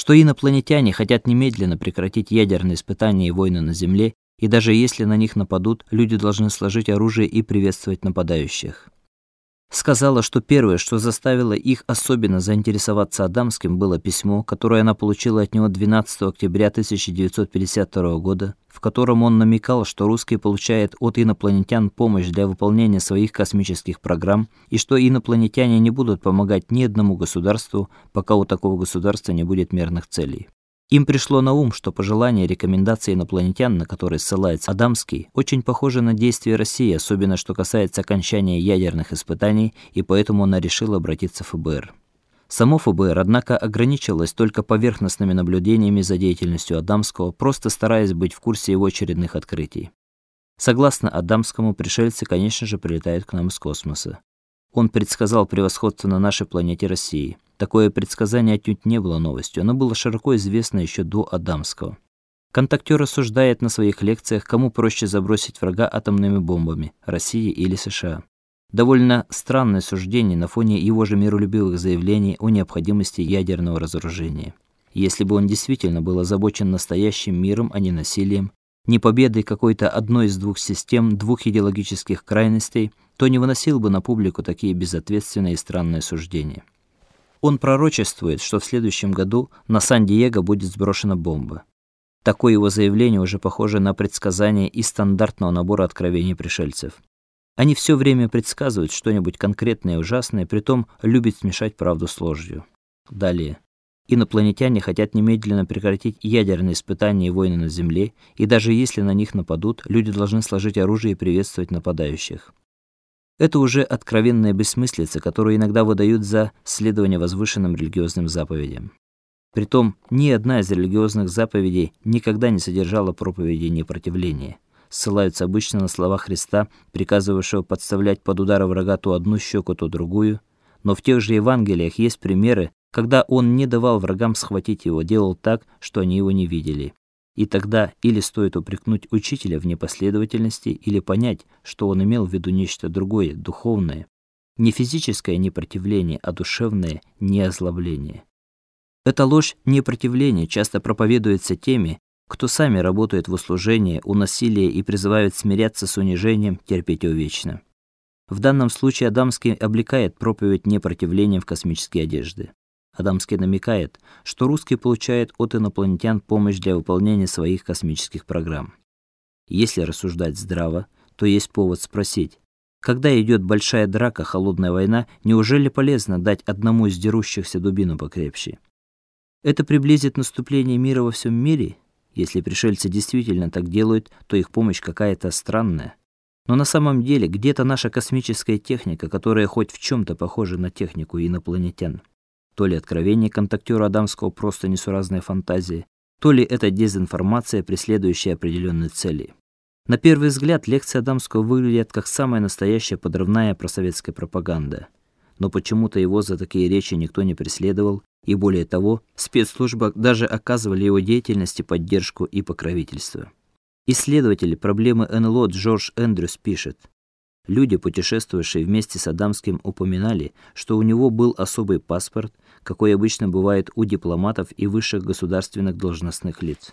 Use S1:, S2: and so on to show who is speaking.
S1: что инопланетяне хотят немедленно прекратить ядерные испытания и войны на Земле, и даже если на них нападут, люди должны сложить оружие и приветствовать нападающих сказала, что первое, что заставило их особенно заинтересоваться Адамским, было письмо, которое она получила от него 12 октября 1952 года, в котором он намекал, что русские получают от инопланетян помощь для выполнения своих космических программ и что инопланетяне не будут помогать ни одному государству, пока у такого государства не будет мирных целей. Им пришло на ум, что пожелания и рекомендации инопланетян, на которые ссылается Адамский, очень похожи на действия России, особенно что касается окончания ядерных испытаний, и поэтому она решила обратиться в ФБР. Само ФБР, однако, ограничилось только поверхностными наблюдениями за деятельностью Адамского, просто стараясь быть в курсе его очередных открытий. Согласно Адамскому, пришельцы, конечно же, прилетают к нам из космоса. Он предсказал превосходство на нашей планете России. Такое предсказание отнюдь не было новостью, оно было широко известно еще до Адамского. Контактер рассуждает на своих лекциях, кому проще забросить врага атомными бомбами России или США. Довольно странное суждение на фоне его же миролюбивых заявлений о необходимости ядерного разоружения. Если бы он действительно был озабочен настоящим миром, а не насилием, не победой какой-то одной из двух систем, двух идеологических крайностей, то не выносил бы на публику такие безответственные и странные суждения. Он пророчествует, что в следующем году на Сан-Диего будет сброшена бомба. Такое его заявление уже похоже на предсказание из стандартного набора откровений пришельцев. Они все время предсказывают что-нибудь конкретное и ужасное, притом любят смешать правду с ложью. Далее. Инопланетяне хотят немедленно прекратить ядерные испытания и войны на Земле, и даже если на них нападут, люди должны сложить оружие и приветствовать нападающих. Это уже откровенная бессмыслица, которую иногда выдают за следование возвышенным религиозным заповедям. Притом ни одна из религиозных заповедей никогда не содержала проповеди непротивления. Ссылаются обычно на слова Христа, приказывавшего подставлять под удары врага то одну щеку, то другую, но в тех же Евангелиях есть примеры, когда он не давал врагам схватить его, делал так, что они его не видели. И тогда или стоит упрекнуть учителя в непоследовательности, или понять, что он имел в виду нечто другое, духовное, не физическое непротивление, а душевное неозлобление. Эта ложь непротивления часто проповедуется теми, кто сами работают в услужении, у насилия и призывают смиряться с унижением, терпеть увечно. В данном случае Адамский облекает проповедь непротивлением в космические одежды. Адамский намекает, что русские получают от инопланетян помощь для выполнения своих космических программ. Если рассуждать здраво, то есть повод спросить: когда идет большая драка, холодная война, неужели полезно дать одному из дерущихся дубину покрепче? Это приблизит наступление мира во всем мире? Если пришельцы действительно так делают, то их помощь какая-то странная. Но на самом деле, где-то наша космическая техника, которая хоть в чем то похожа на технику инопланетян. То ли откровение контактера Адамского просто несуразная фантазия, то ли это дезинформация, преследующая определенные цели. На первый взгляд лекция Адамского выглядит как самая настоящая подрывная просоветская пропаганда. Но почему-то его за такие речи никто не преследовал, и более того, спецслужбы даже оказывали его деятельности поддержку и покровительство. Исследователь проблемы НЛО Джордж Эндрюс пишет: Люди, путешествовавшие вместе с Адамским, упоминали, что у него был особый паспорт, какой обычно бывает у дипломатов и высших государственных должностных лиц.